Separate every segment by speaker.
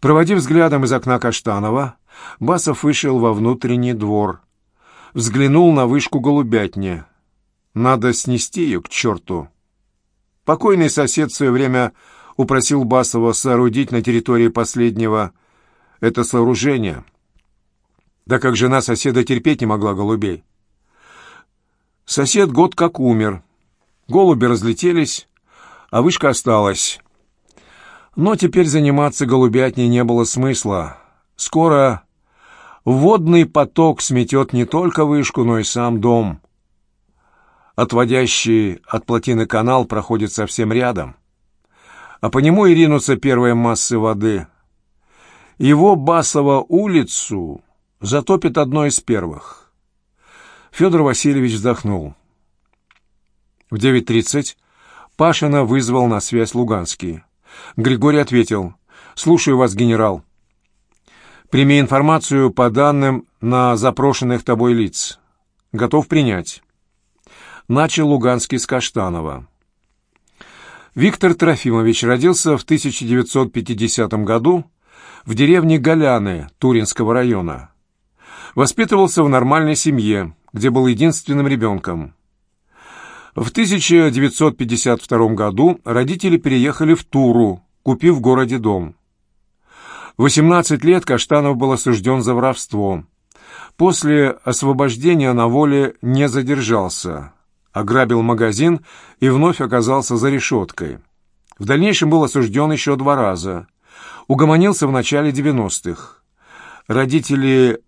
Speaker 1: Проводив взглядом из окна Каштанова, Басов вышел во внутренний двор. Взглянул на вышку голубятни. Надо снести ее к черту. Покойный сосед в свое время упросил Басова соорудить на территории последнего это сооружение. Да как жена соседа терпеть не могла голубей. Сосед год как умер. Голуби разлетелись, а вышка осталась. Но теперь заниматься голубятней не было смысла. Скоро водный поток сметет не только вышку, но и сам дом. Отводящий от плотины канал проходит совсем рядом. А по нему и ринутся первые массы воды. Его Басово улицу затопит одно из первых. Федор Васильевич вздохнул. В 9.30 Пашина вызвал на связь Луганский. Григорий ответил. «Слушаю вас, генерал. Прими информацию по данным на запрошенных тобой лиц. Готов принять». Начал Луганский с Каштанова. Виктор Трофимович родился в 1950 году в деревне Голяны Туринского района. Воспитывался в нормальной семье, где был единственным ребенком. В 1952 году родители переехали в Туру, купив в городе дом. В 18 лет Каштанов был осужден за воровство. После освобождения на воле не задержался, ограбил магазин и вновь оказался за решеткой. В дальнейшем был осужден еще два раза. Угомонился в начале 90-х. Родители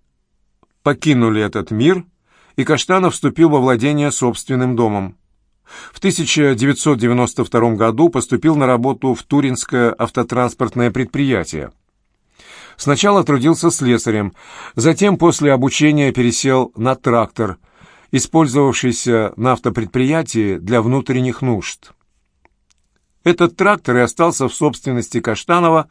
Speaker 1: покинули этот мир – и Каштанов вступил во владение собственным домом. В 1992 году поступил на работу в Туринское автотранспортное предприятие. Сначала трудился слесарем, затем после обучения пересел на трактор, использовавшийся на автопредприятии для внутренних нужд. Этот трактор и остался в собственности Каштанова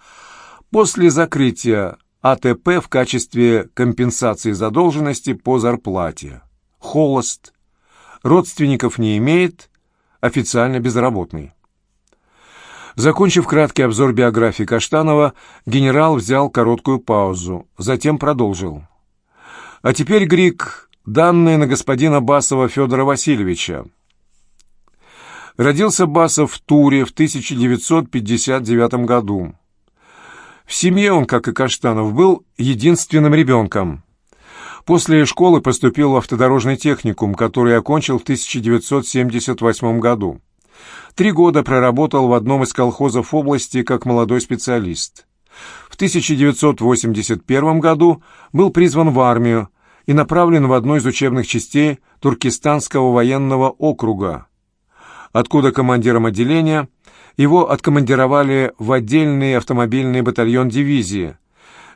Speaker 1: после закрытия АТП в качестве компенсации задолженности по зарплате холост, родственников не имеет, официально безработный. Закончив краткий обзор биографии Каштанова, генерал взял короткую паузу, затем продолжил. «А теперь, Грик, данные на господина Басова Федора Васильевича. Родился Басов в Туре в 1959 году. В семье он, как и Каштанов, был единственным ребенком. После школы поступил в автодорожный техникум, который окончил в 1978 году. Три года проработал в одном из колхозов области как молодой специалист. В 1981 году был призван в армию и направлен в одну из учебных частей Туркестанского военного округа, откуда командиром отделения его откомандировали в отдельный автомобильный батальон дивизии –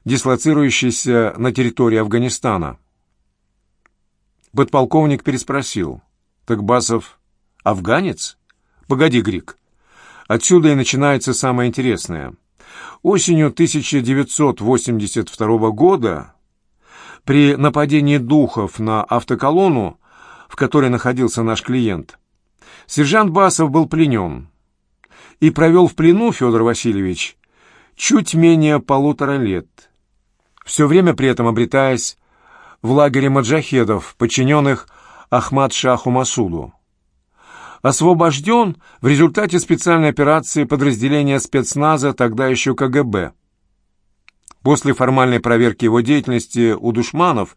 Speaker 1: дислоцирующийся на территории Афганистана. Подполковник переспросил. «Так Басов афганец? Погоди, Грик. Отсюда и начинается самое интересное. Осенью 1982 года при нападении духов на автоколонну, в которой находился наш клиент, сержант Басов был пленен и провел в плену Федор Васильевич чуть менее полутора лет все время при этом обретаясь в лагере маджахедов, подчиненных Ахмад-Шаху Масуду. Освобожден в результате специальной операции подразделения спецназа, тогда еще КГБ. После формальной проверки его деятельности у душманов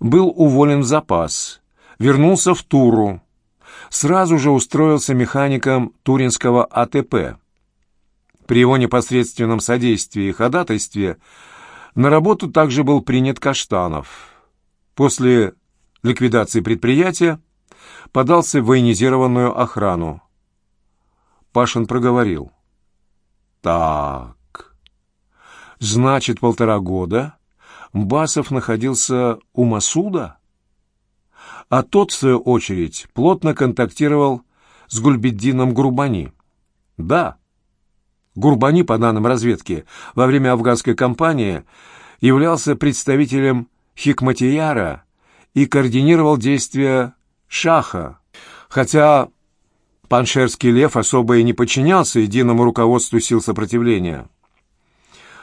Speaker 1: был уволен в запас, вернулся в Туру, сразу же устроился механиком Туринского АТП. При его непосредственном содействии и ходатайстве – на работу также был принят Каштанов. После ликвидации предприятия подался в военизированную охрану. Пашин проговорил. «Так, значит, полтора года Басов находился у Масуда?» А тот, в свою очередь, плотно контактировал с Гульбеддином Грубани. «Да». Гурбани, по данным разведки, во время афганской кампании являлся представителем Хикматияра и координировал действия Шаха, хотя Паншерский лев особо и не подчинялся единому руководству сил сопротивления.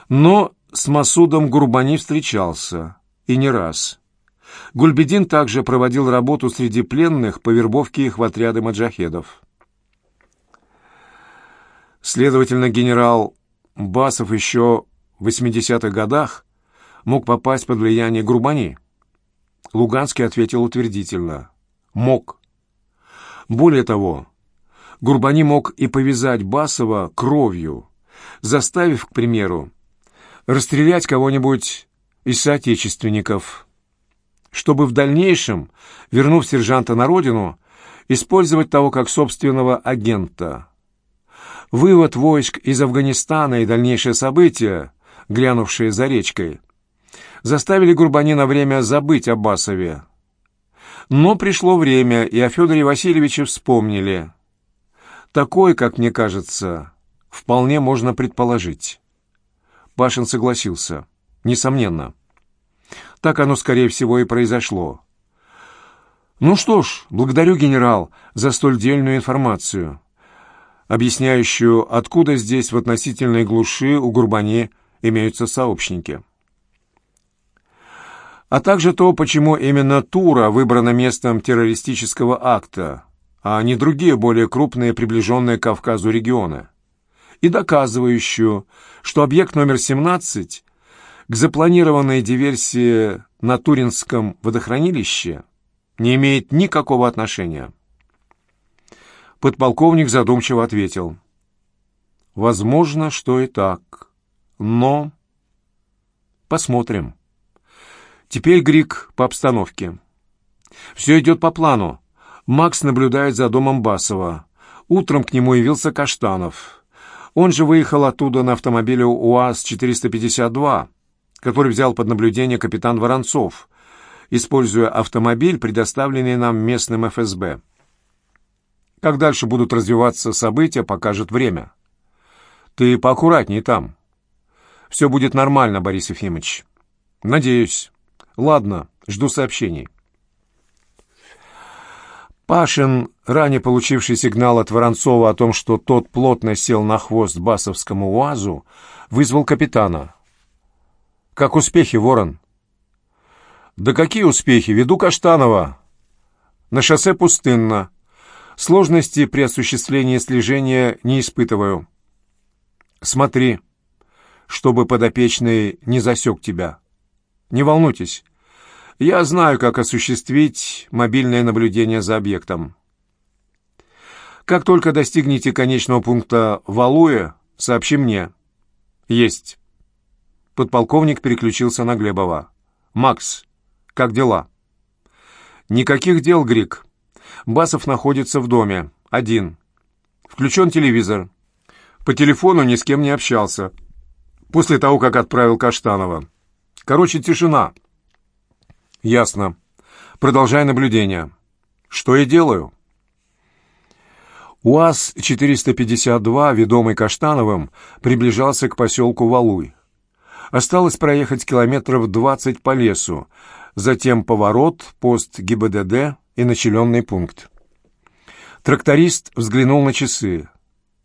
Speaker 1: Но с Масудом Гурбани встречался, и не раз. Гульбедин также проводил работу среди пленных по вербовке их в отряды маджахедов. Следовательно, генерал Басов еще в 80-х годах мог попасть под влияние Грубани. Луганский ответил утвердительно. Мог. Более того, Гурбани мог и повязать Басова кровью, заставив, к примеру, расстрелять кого-нибудь из соотечественников, чтобы в дальнейшем, вернув сержанта на родину, использовать того как собственного агента. Вывод войск из Афганистана и дальнейшие события, глянувшие за речкой, заставили Гурбани на время забыть о Басове. Но пришло время, и о Федоре Васильевиче вспомнили. Такое, как мне кажется, вполне можно предположить. Пашин согласился. Несомненно. Так оно, скорее всего, и произошло. Ну что ж, благодарю, генерал, за столь дельную информацию, объясняющую, откуда здесь в относительной глуши у Гурбани имеются сообщники. А также то, почему именно Тура выбрана местом террористического акта, а не другие более крупные приближенные к Кавказу регионы и доказывающую, что объект номер 17 к запланированной диверсии на Туринском водохранилище не имеет никакого отношения. Подполковник задумчиво ответил. «Возможно, что и так. Но...» «Посмотрим. Теперь Грик по обстановке. Все идет по плану. Макс наблюдает за домом Басова. Утром к нему явился Каштанов». Он же выехал оттуда на автомобиле УАЗ-452, который взял под наблюдение капитан Воронцов, используя автомобиль, предоставленный нам местным ФСБ. Как дальше будут развиваться события, покажет время. Ты поаккуратней там. Все будет нормально, Борис Ефимович. Надеюсь. Ладно, жду сообщений. Пашин, ранее получивший сигнал от Воронцова о том, что тот плотно сел на хвост басовскому УАЗу, вызвал капитана. «Как успехи, Ворон?» «Да какие успехи? Веду Каштанова. На шоссе пустынно. Сложности при осуществлении слежения не испытываю. Смотри, чтобы подопечный не засек тебя. Не волнуйтесь, я знаю, как осуществить мобильное наблюдение за объектом. Как только достигнете конечного пункта Валуя, сообщи мне. Есть. Подполковник переключился на Глебова. Макс, как дела? Никаких дел, Грик. Басов находится в доме. Один. Включен телевизор. По телефону ни с кем не общался. После того, как отправил Каштанова. Короче, тишина. «Ясно. Продолжай наблюдение». «Что я делаю?» УАЗ-452, ведомый Каштановым, приближался к поселку Валуй. Осталось проехать километров 20 по лесу, затем поворот, пост ГИБДД и населенный пункт. Тракторист взглянул на часы.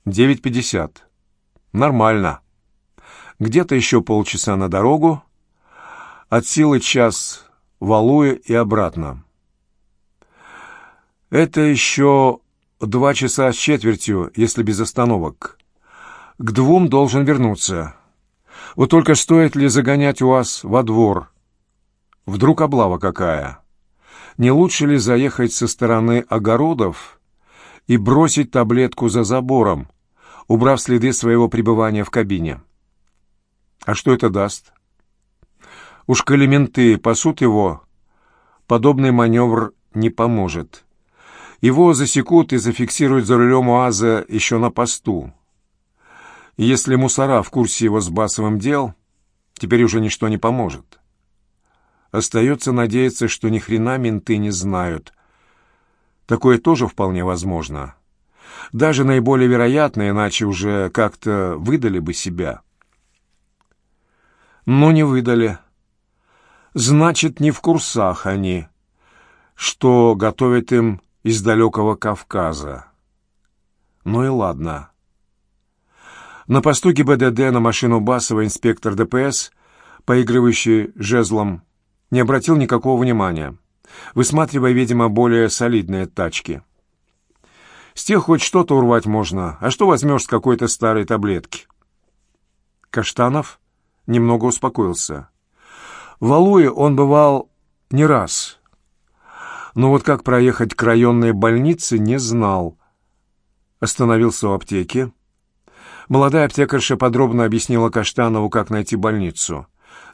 Speaker 1: 9.50. Нормально. Где-то еще полчаса на дорогу. От силы час Валуя и обратно. Это еще два часа с четвертью, если без остановок. К двум должен вернуться. Вот только стоит ли загонять у вас во двор? Вдруг облава какая? Не лучше ли заехать со стороны огородов и бросить таблетку за забором, убрав следы своего пребывания в кабине? А что это даст? Уж коли пасут его, подобный маневр не поможет. Его засекут и зафиксируют за рулем УАЗа еще на посту. Если мусора в курсе его с Басовым дел, теперь уже ничто не поможет. Остается надеяться, что ни хрена менты не знают. Такое тоже вполне возможно. Даже наиболее вероятно, иначе уже как-то выдали бы себя. Но не выдали. Значит, не в курсах они, что готовят им из далекого Кавказа. Ну и ладно. На посту ГИБДД на машину Басова инспектор ДПС, поигрывающий жезлом, не обратил никакого внимания, высматривая, видимо, более солидные тачки. С тех хоть что-то урвать можно, а что возьмешь с какой-то старой таблетки? Каштанов немного успокоился. В Алуе он бывал не раз, но вот как проехать к районной больнице не знал. Остановился у аптеки. Молодая аптекарша подробно объяснила Каштанову, как найти больницу.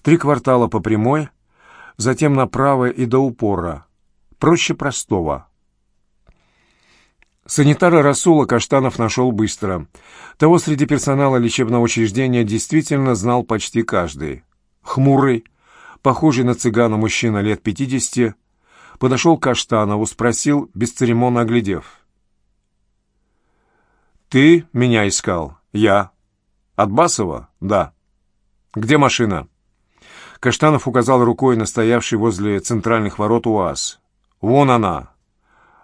Speaker 1: Три квартала по прямой, затем направо и до упора. Проще простого. Санитара Расула Каштанов нашел быстро. Того среди персонала лечебного учреждения действительно знал почти каждый. Хмурый, похожий на цыгана мужчина лет пятидесяти, подошел к Каштанову, спросил, бесцеремонно оглядев. «Ты меня искал?» «Я». «От Басова?» «Да». «Где машина?» Каштанов указал рукой на стоявший возле центральных ворот УАЗ. «Вон она».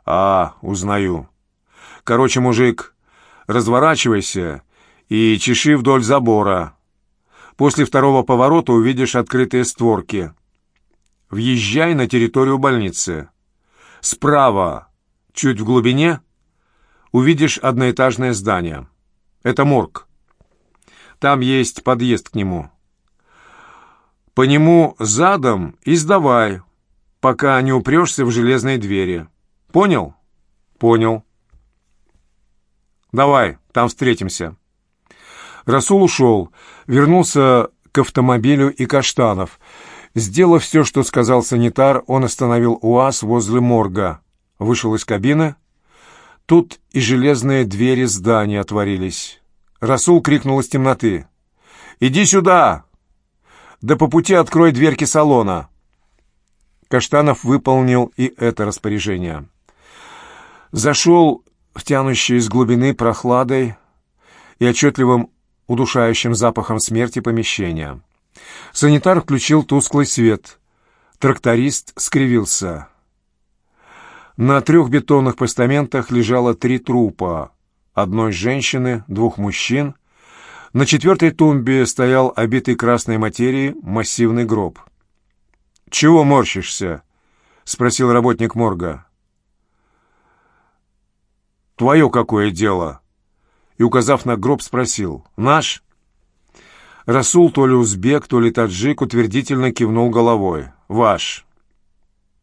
Speaker 1: «А, узнаю». «Короче, мужик, разворачивайся и чеши вдоль забора. После второго поворота увидишь открытые створки. Въезжай на территорию больницы. Справа, чуть в глубине, увидишь одноэтажное здание. Это морг. Там есть подъезд к нему. По нему задом и сдавай, пока не упрешься в железные двери. Понял? Понял. Давай, там встретимся. Расул ушел, вернулся к автомобилю и Каштанов. Сделав все, что сказал санитар, он остановил УАЗ возле морга, вышел из кабины. Тут и железные двери здания отворились. Расул крикнул из темноты. «Иди сюда! Да по пути открой дверки салона!» Каштанов выполнил и это распоряжение. Зашел в тянущий из глубины прохладой и отчетливым удушающим запахом смерти помещения. Санитар включил тусклый свет. Тракторист скривился. На трех бетонных постаментах лежало три трупа. Одной женщины, двух мужчин. На четвертой тумбе стоял обитый красной материей массивный гроб. «Чего морщишься?» — спросил работник морга. «Твое какое дело?» И, указав на гроб, спросил. «Наш?» Расул, то ли узбек, то ли таджик, утвердительно кивнул головой. «Ваш».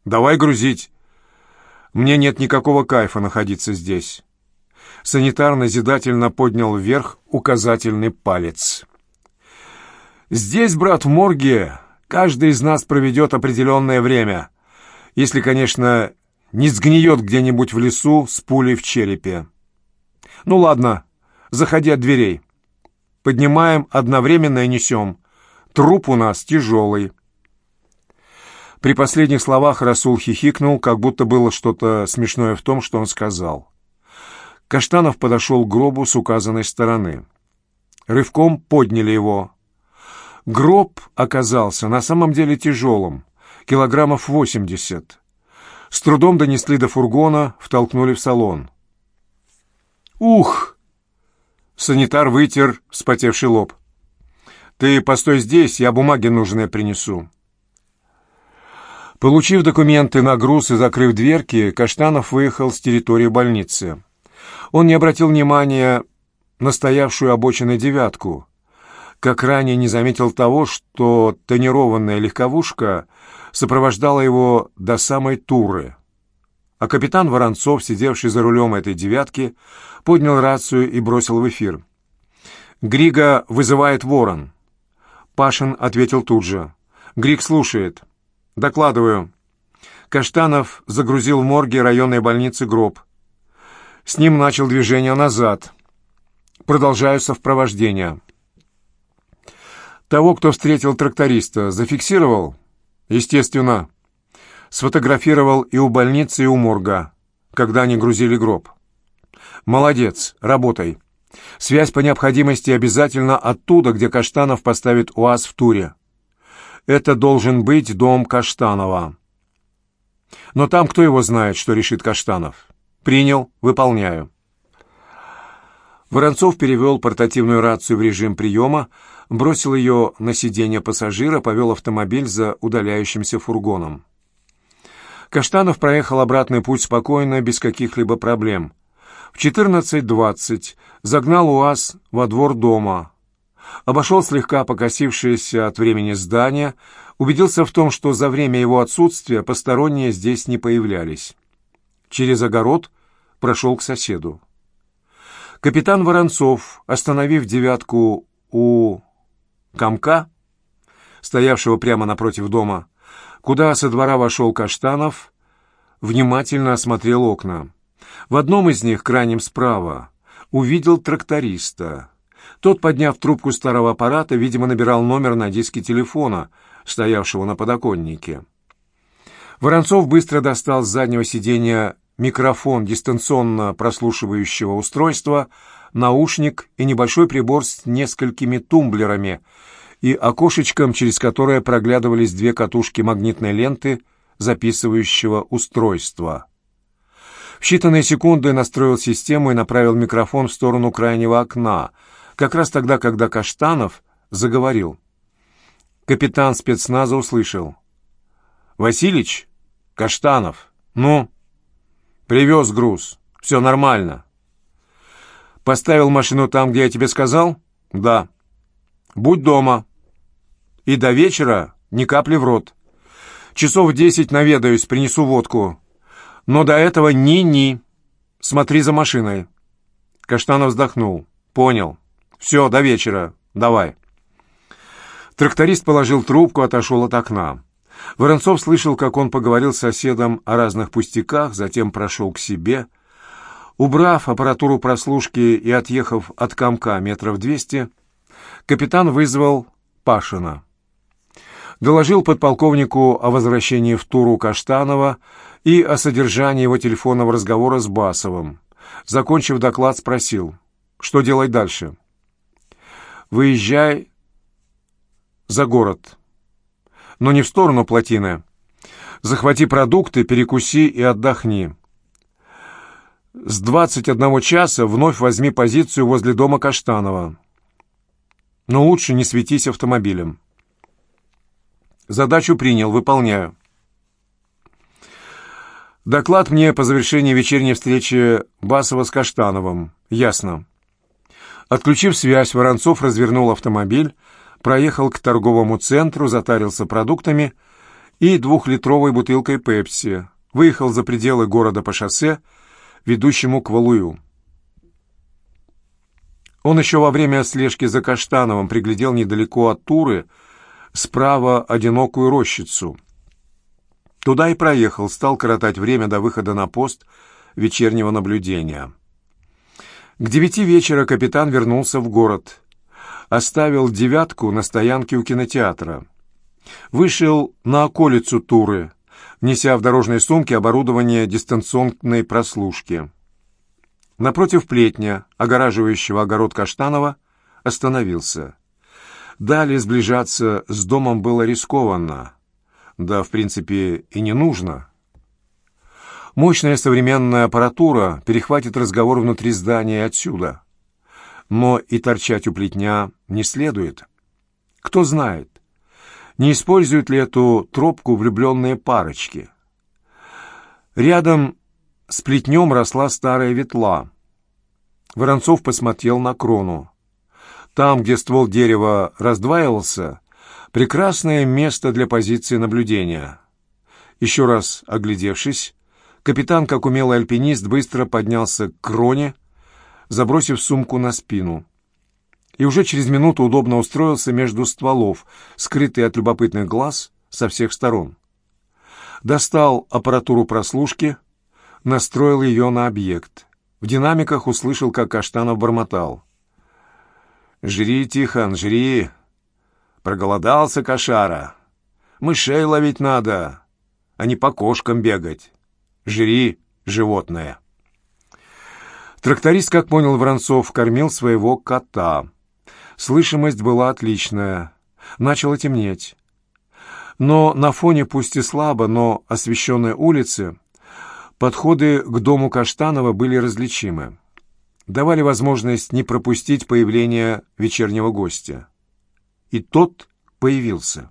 Speaker 1: «Давай грузить. Мне нет никакого кайфа находиться здесь». Санитар назидательно поднял вверх указательный палец. «Здесь, брат, в морге каждый из нас проведет определенное время, если, конечно, не сгниет где-нибудь в лесу с пулей в черепе. Ну ладно, заходи от дверей». Поднимаем одновременно и несем. Труп у нас тяжелый». При последних словах Расул хихикнул, как будто было что-то смешное в том, что он сказал. Каштанов подошел к гробу с указанной стороны. Рывком подняли его. Гроб оказался на самом деле тяжелым, килограммов восемьдесят. С трудом донесли до фургона, втолкнули в салон. «Ух!» Санитар вытер вспотевший лоб. «Ты постой здесь, я бумаги нужные принесу». Получив документы на груз и закрыв дверки, Каштанов выехал с территории больницы. Он не обратил внимания на стоявшую обочиной девятку, как ранее не заметил того, что тонированная легковушка сопровождала его до самой Туры. А капитан Воронцов, сидевший за рулем этой девятки, поднял рацию и бросил в эфир. «Грига вызывает ворон». Пашин ответил тут же. «Григ слушает». «Докладываю». Каштанов загрузил в морге районной больницы гроб. С ним начал движение назад. Продолжаю совпровождение. Того, кто встретил тракториста, зафиксировал? Естественно. Сфотографировал и у больницы, и у морга, когда они грузили гроб. Молодец, работай. Связь по необходимости обязательно оттуда, где Каштанов поставит УАЗ в туре. Это должен быть дом Каштанова. Но там кто его знает, что решит Каштанов? Принял, выполняю. Воронцов перевел портативную рацию в режим приема, бросил ее на сиденье пассажира, повел автомобиль за удаляющимся фургоном. Каштанов проехал обратный путь спокойно, без каких-либо проблем. В 14.20 загнал УАЗ во двор дома, обошел слегка покосившееся от времени здание, убедился в том, что за время его отсутствия посторонние здесь не появлялись. Через огород прошел к соседу. Капитан Воронцов, остановив девятку у комка, стоявшего прямо напротив дома, куда со двора вошел Каштанов, внимательно осмотрел окна. В одном из них, крайнем справа, увидел тракториста. Тот, подняв трубку старого аппарата, видимо, набирал номер на диске телефона, стоявшего на подоконнике. Воронцов быстро достал с заднего сиденья микрофон дистанционно прослушивающего устройства, наушник и небольшой прибор с несколькими тумблерами и окошечком, через которое проглядывались две катушки магнитной ленты записывающего устройства. В считанные секунды настроил систему и направил микрофон в сторону крайнего окна, как раз тогда, когда Каштанов заговорил. Капитан спецназа услышал. «Василич? Каштанов? Ну?» Привез груз. Все нормально. Поставил машину там, где я тебе сказал? Да. Будь дома. И до вечера ни капли в рот. Часов десять наведаюсь, принесу водку. Но до этого ни-ни. Смотри за машиной. Каштанов вздохнул. Понял. Все, до вечера. Давай. Тракторист положил трубку, отошел от окна. Воронцов слышал, как он поговорил с соседом о разных пустяках, затем прошел к себе. Убрав аппаратуру прослушки и отъехав от комка метров двести, капитан вызвал Пашина. Доложил подполковнику о возвращении в Туру Каштанова и о содержании его телефонного разговора с Басовым. Закончив доклад, спросил, что делать дальше. «Выезжай за город» но не в сторону плотины. Захвати продукты, перекуси и отдохни. С 21 часа вновь возьми позицию возле дома Каштанова. Но лучше не светись автомобилем. Задачу принял, выполняю. Доклад мне по завершении вечерней встречи Басова с Каштановым. Ясно. Отключив связь, Воронцов развернул автомобиль, проехал к торговому центру, затарился продуктами и двухлитровой бутылкой пепси, выехал за пределы города по шоссе, ведущему к Валую. Он еще во время слежки за Каштановым приглядел недалеко от Туры справа одинокую рощицу. Туда и проехал, стал коротать время до выхода на пост вечернего наблюдения. К девяти вечера капитан вернулся в город оставил девятку на стоянке у кинотеатра. Вышел на околицу Туры, неся в дорожной сумке оборудование дистанционной прослушки. Напротив плетня, огораживающего огород Каштанова, остановился. Далее сближаться с домом было рискованно. Да, в принципе, и не нужно. Мощная современная аппаратура перехватит разговор внутри здания отсюда но и торчать у плетня не следует. Кто знает, не используют ли эту тропку влюбленные парочки. Рядом с плетнем росла старая ветла. Воронцов посмотрел на крону. Там, где ствол дерева раздваивался, прекрасное место для позиции наблюдения. Еще раз оглядевшись, капитан, как умелый альпинист, быстро поднялся к кроне, забросив сумку на спину. И уже через минуту удобно устроился между стволов, скрытый от любопытных глаз со всех сторон. Достал аппаратуру прослушки, настроил ее на объект. В динамиках услышал, как Каштанов бормотал. «Жри, Тихон, жри! Проголодался кошара! Мышей ловить надо, а не по кошкам бегать! Жри, животное!» Тракторист, как понял Воронцов, кормил своего кота. Слышимость была отличная. Начало темнеть. Но на фоне, пусть и слабо, но освещенной улицы, подходы к дому Каштанова были различимы. давали возможность не пропустить появление вечернего гостя. И тот появился.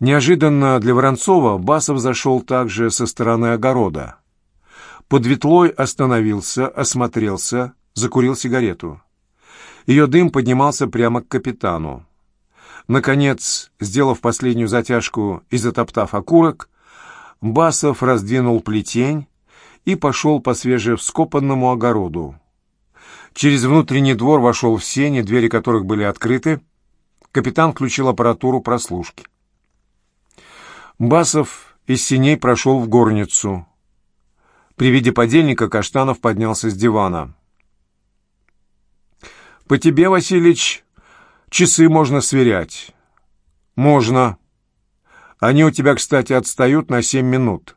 Speaker 1: Неожиданно для Воронцова Басов зашел также со стороны огорода. Под ветлой остановился, осмотрелся, закурил сигарету. Ее дым поднимался прямо к капитану. Наконец, сделав последнюю затяжку и затоптав окурок, Басов раздвинул плетень и пошел по свежевскопанному огороду. Через внутренний двор вошел в сени, двери которых были открыты. Капитан включил аппаратуру прослушки. Басов из синей прошел в горницу. При виде подельника Каштанов поднялся с дивана. «По тебе, Василич, часы можно сверять». «Можно. Они у тебя, кстати, отстают на семь минут».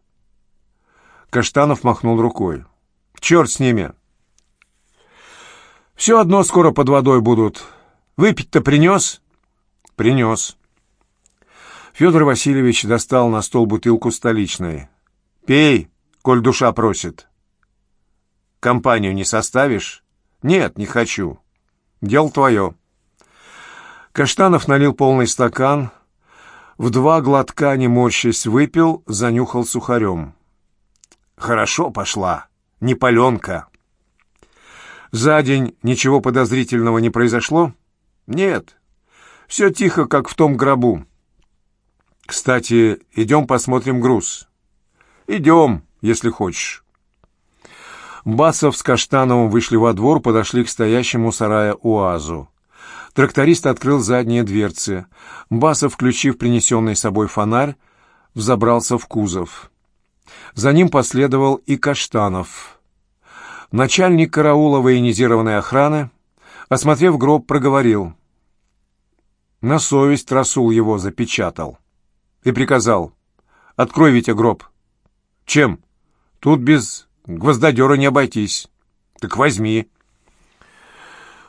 Speaker 1: Каштанов махнул рукой. «Черт с ними!» «Все одно скоро под водой будут. Выпить-то принес?» «Принес». Федор Васильевич достал на стол бутылку столичной. «Пей, коль душа просит». «Компанию не составишь?» «Нет, не хочу. Дело твое». Каштанов налил полный стакан, в два глотка, не морщась, выпил, занюхал сухарем. «Хорошо пошла, не паленка». «За день ничего подозрительного не произошло?» «Нет, все тихо, как в том гробу». «Кстати, идем посмотрим груз». «Идем, если хочешь». Басов с Каштановым вышли во двор, подошли к стоящему сарая УАЗу. Тракторист открыл задние дверцы. Басов, включив принесенный собой фонарь, взобрался в кузов. За ним последовал и Каштанов. Начальник караула военизированной охраны, осмотрев гроб, проговорил. На совесть Расул его запечатал и приказал «Открой, Витя, гроб». «Чем? Тут без гвоздодера не обойтись». «Так возьми».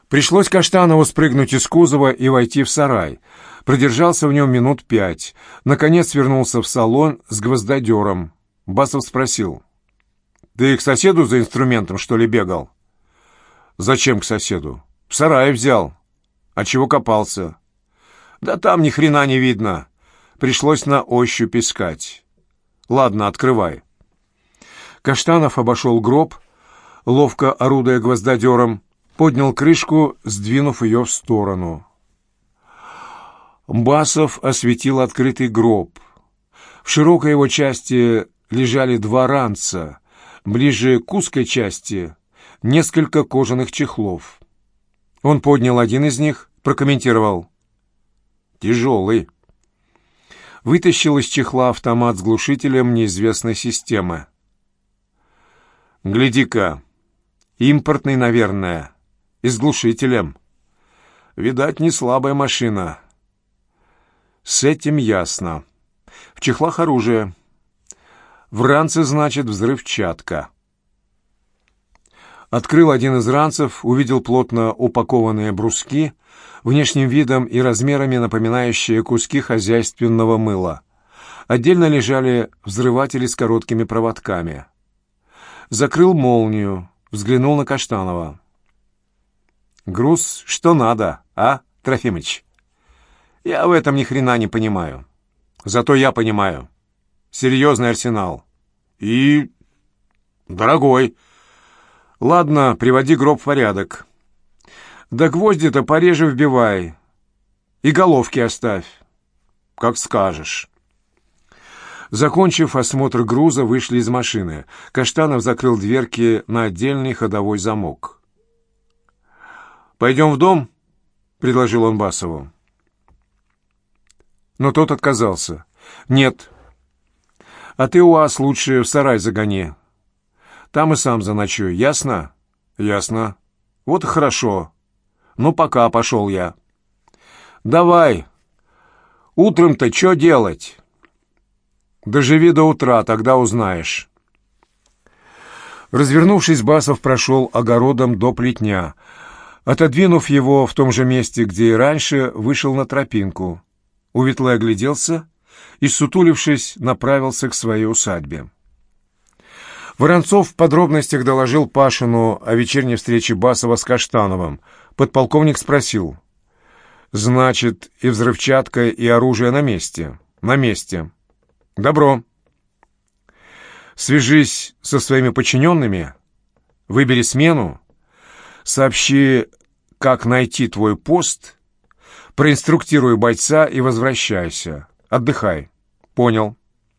Speaker 1: Пришлось Каштанову спрыгнуть из кузова и войти в сарай. Продержался в нем минут пять. Наконец вернулся в салон с гвоздодером. Басов спросил. «Ты к соседу за инструментом, что ли, бегал?» «Зачем к соседу?» «В сарае взял». «А чего копался?» «Да там ни хрена не видно. Пришлось на ощупь искать. Ладно, открывай. Каштанов обошел гроб, ловко орудуя гвоздодером, поднял крышку, сдвинув ее в сторону. Басов осветил открытый гроб. В широкой его части лежали два ранца, ближе к узкой части — несколько кожаных чехлов. Он поднял один из них, прокомментировал. «Тяжелый» вытащил из чехла автомат с глушителем неизвестной системы. «Гляди-ка, импортный, наверное, и с глушителем. Видать, не слабая машина». «С этим ясно. В чехлах оружие. В ранце, значит, взрывчатка». Открыл один из ранцев, увидел плотно упакованные бруски, внешним видом и размерами напоминающие куски хозяйственного мыла. Отдельно лежали взрыватели с короткими проводками. Закрыл молнию, взглянул на Каштанова. «Груз что надо, а, Трофимыч?» «Я в этом ни хрена не понимаю. Зато я понимаю. Серьезный арсенал. И... дорогой. Ладно, приводи гроб в порядок». Да гвозди-то пореже вбивай. И головки оставь. Как скажешь. Закончив осмотр груза, вышли из машины. Каштанов закрыл дверки на отдельный ходовой замок. «Пойдем в дом?» — предложил он Басову. Но тот отказался. «Нет. А ты УАЗ лучше в сарай загони. Там и сам заночуй. Ясно?» «Ясно. Вот и хорошо. Ну, пока пошел я. Давай. Утром-то что делать? Доживи до утра, тогда узнаешь. Развернувшись, Басов прошел огородом до плетня. Отодвинув его в том же месте, где и раньше, вышел на тропинку. Уветлый огляделся и, сутулившись, направился к своей усадьбе. Воронцов в подробностях доложил Пашину о вечерней встрече Басова с Каштановым. Подполковник спросил. «Значит, и взрывчатка, и оружие на месте?» «На месте». «Добро. Свяжись со своими подчиненными, выбери смену, сообщи, как найти твой пост, проинструктируй бойца и возвращайся. Отдыхай». «Понял».